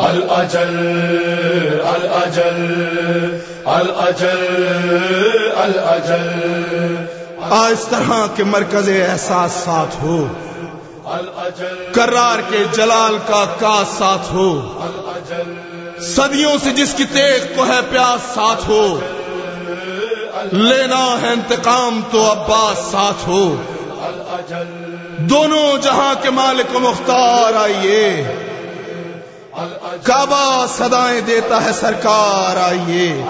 الاجل الاجل الاجل الاجل اس طرح کے مرکز احساس ساتھ ہو۔ کرار کے جلال کا کا ساتھ ہو۔ صدیوں سے جس کی تیغ کو ہے پیاس ساتھ ہو۔ لینا ہے انتقام تو عباس ساتھ ہو۔ دونوں جہاں کے مالک و مختار آئیے۔ کعبہ سدائیں دیتا ہے سرکار آئیے۔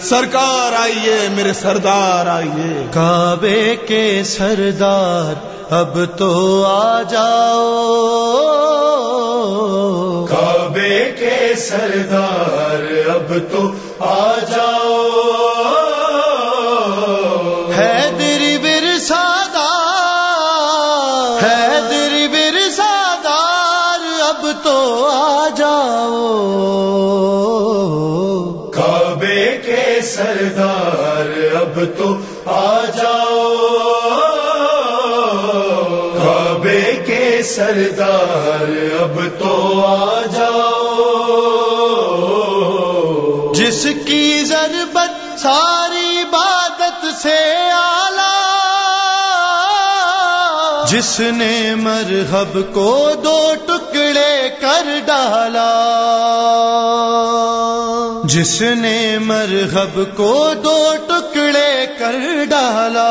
سرکار آئیے میرے سردار آئیے۔ کعبے کے سردار اب تو آ جاؤ۔ کعبے کے سردار اب تو آ جاؤ۔ سردار، اب تو آ جاؤ۔ کعبے کے سردار، اب تو آ جاؤ۔ جس کی ضربت ساری عبادت سے آلہ جس نے مرحب کو دو ٹکڑے کر ڈالا۔ جس نے مرحب کو دو ٹکڑے کر ڈالا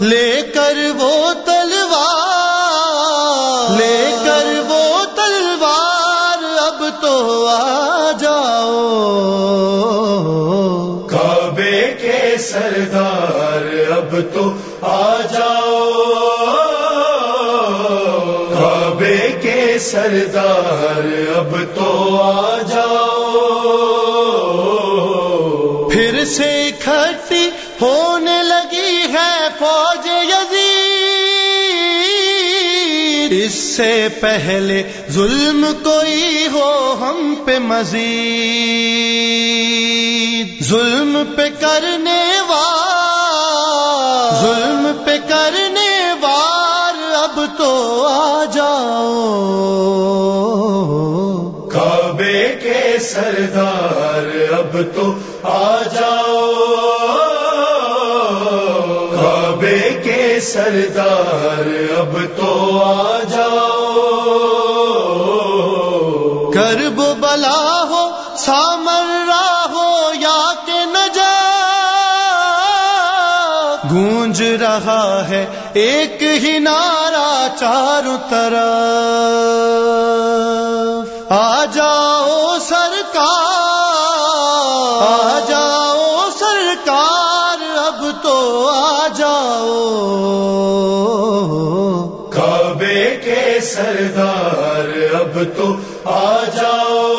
لے کر وہ تلوار، لے کر وہ تلوار، اب تو آ جاؤ۔ کعبے کے سردار، اب تو آ جاؤ۔ سردار اب تو آ جاؤ۔ پھر سے کھٹی ہونے لگی ہے فوج یزید۔ اس سے پہلے ظلم کوئی ہو ہم پہ مزید۔ ظلم پہ کرنے وار تو آ جاؤ۔ کعبے کے سردار اب تو آ جاؤ۔ کعبے کے سردار اب تو آ جاؤ۔ کرب بلا ہو سامر ہو یا کہ نجا گونج رہا ہے ایک ہی نارا چاروں طرف۔ آ جاؤ سرکار، آ جاؤ سرکار، اب تو آ جاؤ۔ کعبے کے سردار، اب تو آ جاؤ۔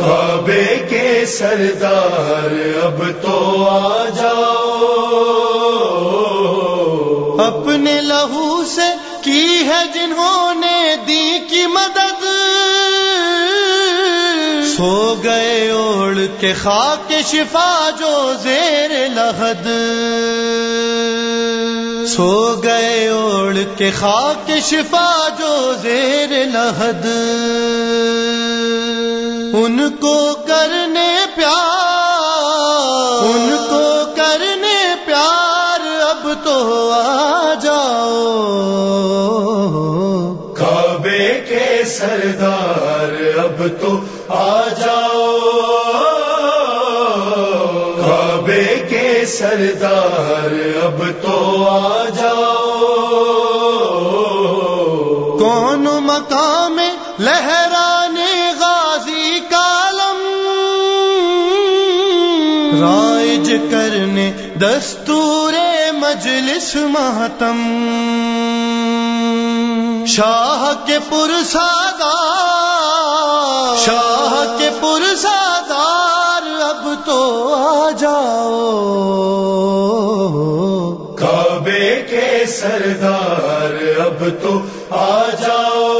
کعبے کے سردار، اب تو آ جاؤ۔ اپنے لہو سے کی ہے جنہوں نے دی کی مدد؟ سو گئے اوڑ کے خاک شفا جو زیر لہد۔ سو گئے اوڑ کے خاک شفا جو زیر لہد۔ ان کو کرنے پیار سردار، اب تو آ جاؤ۔ سردار، اب تو آ جاؤ۔ کون مقام لہرانے غازی کالم؟ رائج کرنے دستور مجلس ماتم۔ شاہ کے پرسادار شاہ کے پرسادار اب تو آ جاؤ۔ کعبے کے سردار، اب تو آ جاؤ۔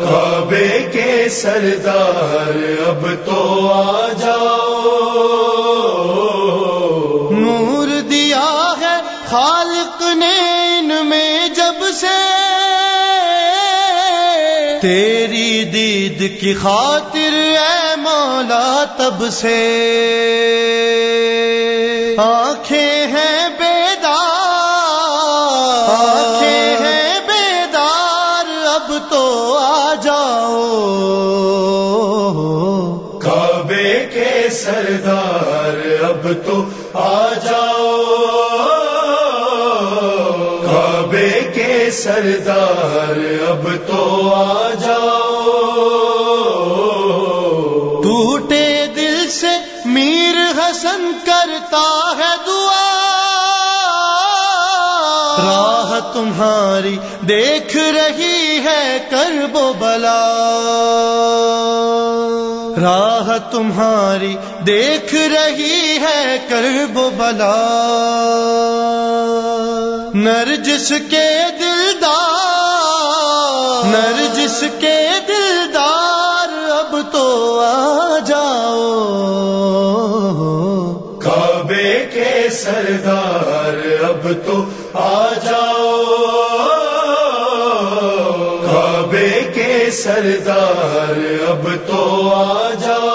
کعبے کے سردار، اب تو آ جاؤ۔ تیری دید کی خاطر اے مولا تب سے۔ آنکھیں ہیں بیدار، آنکھیں ہیں بیدار، اب تو آ جاؤ۔ کعبے کے سردار، اب تو آ جاؤ۔ سردار، اب تو آ جاؤ۔ ٹوٹے دل سے میر حسن کرتا ہے دعا۔ راہ تمہاری دیکھ رہی ہے کرب و بلا۔ راہ تمہاری دیکھ رہی ہے کرب و بلا۔ نرجس کے دل دلدار۔ نرجس کے دلدار، اب تو آ جاؤ۔ کعبے کے سردار، اب تو آ جاؤ۔ کعبے کے سردار، اب تو آ جاؤ۔